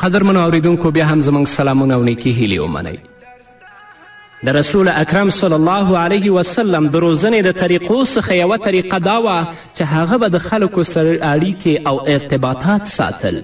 قدرمنو اوریدونکو بیا هم زموږ سلامونه او نیکې هیلې ومنئ د رسول اکرم صلی الله علیه وسلم د روزنې د طریقو څخه یوه طریقه دا وه چې هغه به د خلکو سره اړیکې او ارتباطات ساتل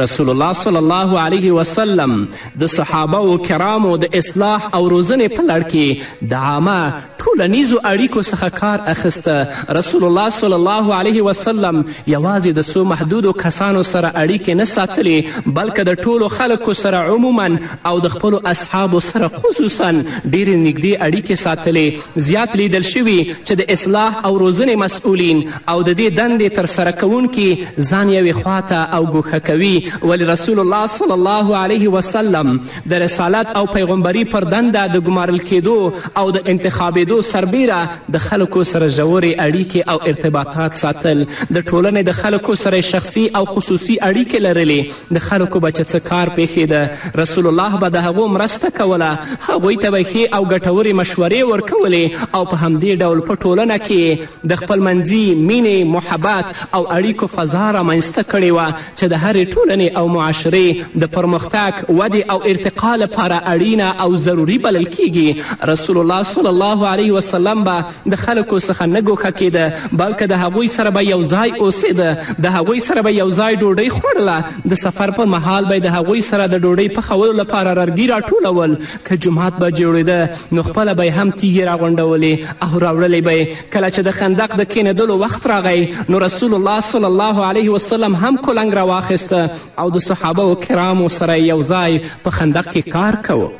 رسول الله صلی الله علیه وسلم د صحابه و کرامو د اصلاح او روزنې په لړ کې د عامه ټولنیزو اړیکو څخه کار اخیسته رسول الله صلی الله علیه وسلم یوازې د څو محدودو کسانو سره اړیکې نه ساتلې بلکې د ټولو خلکو سره عموما او د خپلو اصحابو سره خصوصا ډېرې نږدې اړیکې ساتلې زیات لیدل شوي چې د اصلاح او روزنې مسؤلین او د دې دندې ترسره کوونکي ځان یوې خواته او ګوښه کوي ولې رسول الله صلی الله علیه وسلم د رسالت او پیغمبري پر دنده د ګمارل کېدو او د انتخابېدو سربیره د خلکو سره ژورې اړیکې او ارتباطات ساتل د ټولنې د خلکو سره شخصي او خصوصي اړیکې لرلې د خلکو به چې څه کار پېښېده رسول الله به د هغو مرسته کوله هغوی ته به ښې او ګټورې مشورې ورکولې او په همدې ډول په ټولنه کې د خپلمنځي مینې محبت او اړیکو فضا رامنځته کړې وه چې د هرې ټولنې او معاشرې د پرمختګ ودې او ارتقا لپاره اړینه او ضروري بلل کیږي رسول الله صلی الله علیه وسلم به د خلکو څخه نه ګوښه کیده بلکې د هغوی سره به یو ځای اوسېده د هغوی سره به یو ځای ډوډۍ خوړله د سفر په مهال به د هغوی سره د ډوډۍ پخولو لپاره ررګي راټولول که جومات به جوړېده نو خپله به هم تیږې راغونډولې او راوړلې به کله چې د خندق د کینېدلو وخت راغی نو رسول الله صلی الله علیه وسلم هم کلنګ راواخیسته او د صحابه و کرامو سره یو ځای په خندق کې کار کوه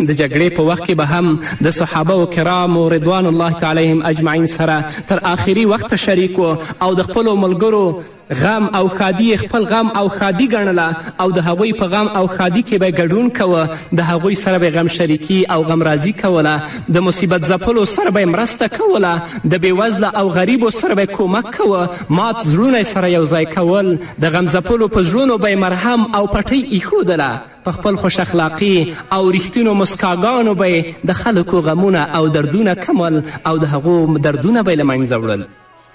د جګړې په وخت کې به هم د صحابه و کرامو رضوان الله تعالیهم اجمعین سره تر آخري وخته شریک او د خپلو ملګرو غم او ښادي یې خپل غم او ښادي ګڼله او د هغوی په غم او ښادي کې به یې ګډون کوه د هغوی سره به غم شریکي او غم راضي کوله د مصیبت ځپلو سره به مرسته کوله د بېوزله او غریبو سره به کومک کوه مات زړونه سره یو ځای کول د غم ځپلو په زړونو به مرهم او پټۍ ایښودله په خپل خوش اخلاقي او رښتینو مسکاګانو به د خلکو غمونه او دردونه کمول او د هغو دردونه به یې له منځه وړل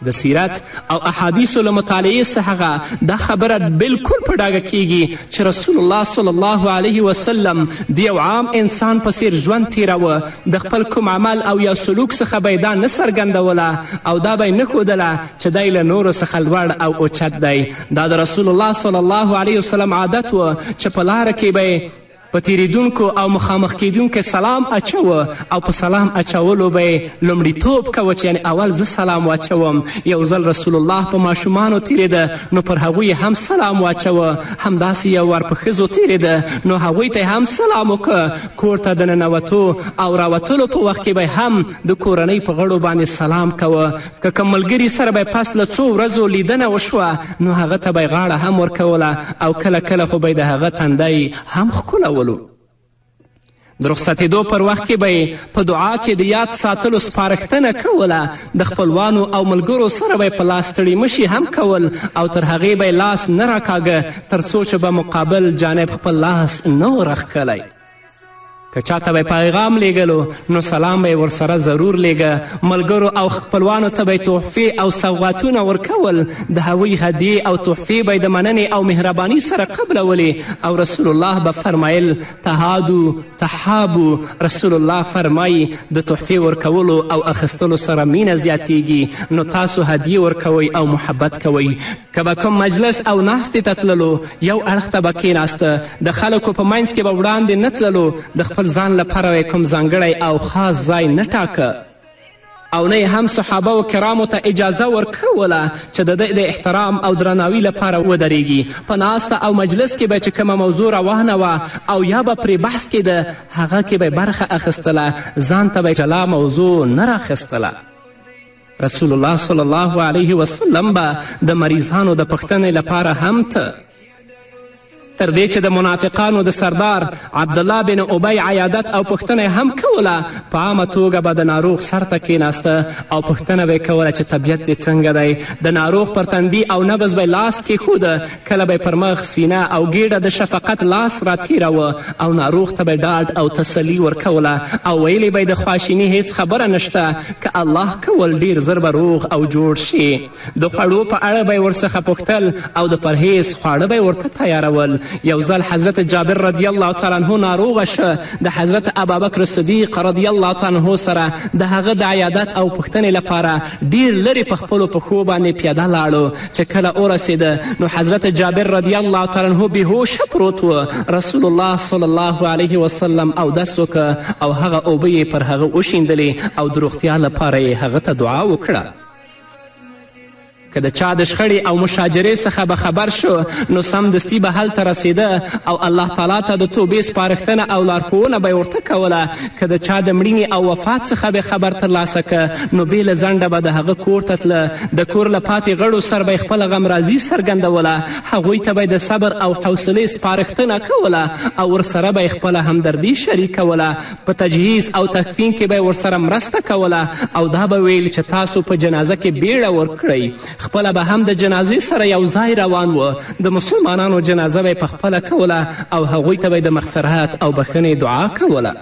د سیرت او احادیثو له مطالعې څخه دا خبره بلکل په ډاګه کیږي چې رسول الله صلی الله علیه وسلم د یو عام انسان په څیر ژوند تیراوه د خپل کوم عمل او یا سلوک څخه به دا نه څرګندوله او دا به نه ښودله چې دی له نورو څخه لوړ او اوچت دی دا د رسول الله صلی الله علیه وسلم عادت و چې په لاره کې به په تېرېدونکو او مخامخ کېدونکو سلام اچوه او په سلام اچولو به یې لومړیتوب کوه چې یعنې اول زه سلام واچوم یو ځل رسول الله په ماشومانو تېرېده نو پر هغوی هم سلام واچوه همداسې یو وار په ښځو تېرېده نو هغوی ته هم سلام وکړه کور ته د ننوتو او راوتلو په وخت کې به هم د کورنۍ په غړو باندې سلام کوه که کوم ملګري سره به پس له څو ورځو لیدنه وشوه نو هغه ته به غاړه هم ورکوله او کله کله خو به د هغه تندی هم ښکلولو د رخصتېدو پر وخت کې به په دعا کې د یاد ساتلو سپارښتنه کوله د خپلوانو او ملګرو سره به په لاس تړي مشي هم کول او تر هغې به لاس نه راکاږه تر څو چې به مقابل جانب خپل لاس نه و راښکلی که چاته به پیغام لیږلو نو سلام به ورسره ضرور لیږه ملګرو او خپلوانو ته به تحفې او سوغاتونه ورکول د هغوی هدیې او تحفې به د مننې او مهرباني سره قبلولې او رسول الله به فرمایل تهادو تحابو رسول الله فرمایي د تحفې ورکولو او اخیستلو سره مینه زیاتیږي نو تاسو هدیې ورکوئ او محبت کوئ که به کوم مجلس او ناستې ته تللو یو اړخ ته به کیناسته د خلکو په منځ کې به وړاندې نه تللو د خپل ځان لپاره به کوم ځانګړی او خاص ځای نه ټاکه او نه هم صحابه و کرامو ته اجازه ورکوله چې د د احترام او درناوي لپاره ودرېږي په ناسته او مجلس کې به چې کومه موضوع روانه وه او یا به پرې بحث کېده هغه کې به برخه اخیستله ځان ته به جلا موضوع نه راخیستله رسول الله صلی الله علیه وسلم به د مریضانو د پښتنې لپاره هم ته تر دې چې د منافقانو د سردار عبدالله بن ابی عیادت او پوښتنه هم کوله په عامه توګه به د ناروغ سر ته کیناسته او پوښتنه به یې کوله چې طبیعت دې څنګه دی د ناروغ پر تندي او نبض به لاس کیښوده کله به پر مخ سینه او ګیډه د شفقت لاس راتیراوه او ناروغ ته به ډاډ او تسلی ورکوله او ویلې به د خواشیني هیڅ خبره نشته که الله کول ډیر زر به روغ او جوړ شي د خوړو په اړه به ورڅخه پوښتل او د پرهیز خواړه به ورته تیارول یو ځل حضرت جابر رضی الله تعالی عنه ناروغه شه د حضرت ابابکر صدیق رضی الله تعالی عنه سره د هغه د عیادت او پوښتنې لپاره ډیر لرې په خپلو پښو باندې پیاده لاړو چې کله ورسېده نو حضرت جابر رضی الله تعالی عنه بېهوشه پروت و رسول الله صلی الله علیه وسلم اودس وکړه او هغه اوبه یې پر هغه وشیندلې او د روغتیا لپاره یې هغه ته دعا وکړه که د چا د شخړې او مشاجرې څخه به خبر شو نو سمدستي به هلته رسېده او الله تعالی ته د توبې سپارښتنه او لارښوونه به یې ورته کوله که د چا د مړینې او وفات څخه به خبر ترلاسه که نو بې له ځنډه به د هغه کور ته تله د کور له پاتې غړو سر به خپله غمرازي څرګندوله هغوی ته به د صبر او حوصلې سپارښتنه کوله او ورسره به خپله همدردي شریکوله په تجهیز او تکفین کې به ورسره مرسته کوله او دا به ویل چې تاسو په جنازه کې بیړه ورکړئ خپله به هم د جنازې سره یو ځای روان و د مسلمانانو جنازه به یې پخپله کوله او هغوی ته به د مغفرت او بښنې دعا کوله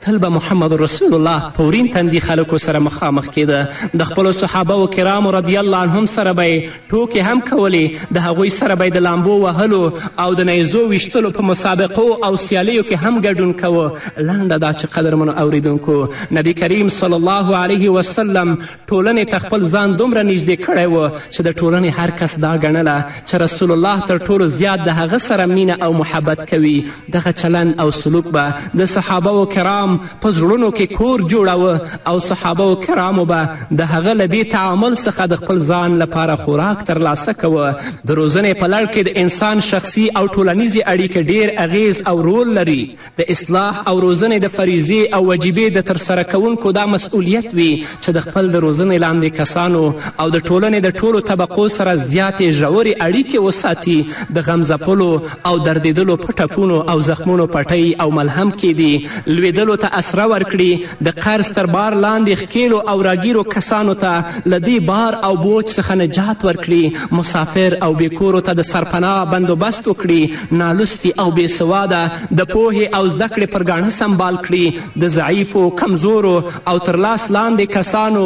تل به محمد رسول الله په ورین تندي خلکو سره مخامخ کېده د خپلو صحابه و کرامو رضی الله عنهم سره به ټوکې هم کولې د هغوی سره به د لامبو وهلو او د نیزو ویشتلو په مسابقو او سیالیو کې هم ګډون کوو لنډه دا چې قدرمنو اوریدونکو نبی کریم صلی الله علیه وسلم ټولنې ته خپل ځان دومره نږدې کړی و چې د ټولنې هر کس دا ګڼله چې رسول الله تر ټولو زیات د هغه سره مینه او محبت کوي دغه چلند او سلوک به د صحابه و کرام په زړونو کې کور جوړاوه او صحابه و کرامو به د هغه له دې تعامل څخه د خپل ځان لپاره خوراک ترلاسه کوه د روزنې په لړ کې د انسان شخصي او ټولنیزې اړیکې ډیر اغیز او رول لري د اصلاح او روزنې د فریضې او وجیبې د ترسره کوونکو دا مسؤلیت وي چې د خپل د روزنې لاندې کسانو او د ټولنې د ټولو طبقو سره زیاتې ژورې اړیکې وساتي د غم ځپلو او دردېدلو په ټپونو او زخمونو پټۍ او ملهم کېدي لوېدلو ته اسره ورکړي د قرض تر بار لاندې ښکېلو او راګیرو کسانو ته له دې بار او بوج څخه نجات ورکړي مسافر او بېکورو ته د سرپناه بندوبست وکړي نالوستي او بېسواده د پوهې او زده کړې پر ګاڼه سمبال کړي د ضعیفو کمزورو او تر لاس لاندې کسانو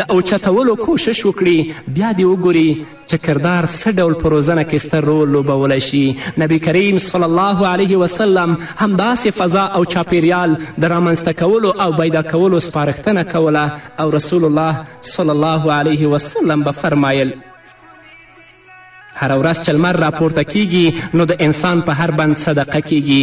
د اوچتولو کوشش وکړي بیا دې وګوري چې کردار څه ډول په روزنه کې ستر رول لوبولی شي نبی کریم صلی الله علیه وسلم همداسې فضا او چاپیریال د رامنځته کولو او پیدا کولو سپارښتنه کوله او رسول الله صلی الله علیه وسلم به فرمایل هره ورځ چې لمر راپورته کیږي نو د انسان په هر بند صدقه کیږي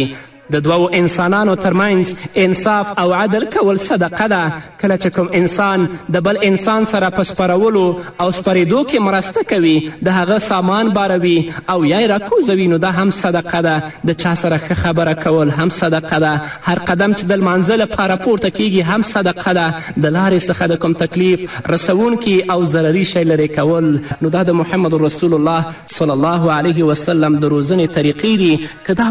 د دوو انسانانو ترمنځ انصاف او عدل کول صدقه ده کله چې کوم انسان د بل انسان سره په سپرولو او سپریدو کې مرسته کوي د هغه سامان باروي او یا یې راکوزوي نو دا هم صدقه ده د چا سره ښه خبره کول هم صدقه ده هر قدم چې د لمانځه لپاره پورته کیږي هم صدقه ده د لارې څخه د کوم تکلیف رسوونکي او ضرري شی لرې کول نو دا د محمد رسول الله صلی الله علیه وسلم د روزنې طریقې دي که دا